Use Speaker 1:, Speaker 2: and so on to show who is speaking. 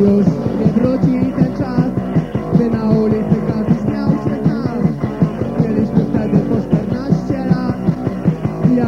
Speaker 1: nie wróci ten czas, by na ulicy Gazis miał się nas. Mieliśmy wtedy po 14 lat i